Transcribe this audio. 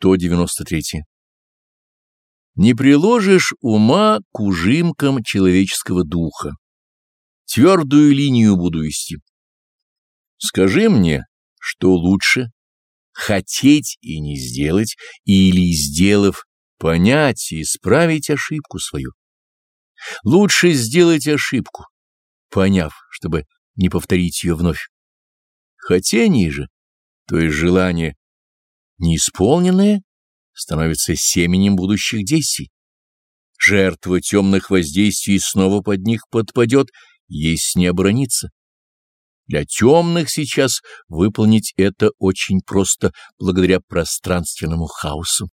193. Не приложишь ума к ужимкам человеческого духа. Твердую линию буду вести. Скажи мне, что лучше, хотеть и не сделать, или, сделав, понять и исправить ошибку свою. Лучше сделать ошибку, поняв, чтобы не повторить ее вновь. Хотение же, то есть желание, неисполненное, становится семенем будущих действий. Жертва темных воздействий снова под них подпадет, есть не оборониться. Для темных сейчас выполнить это очень просто благодаря пространственному хаосу.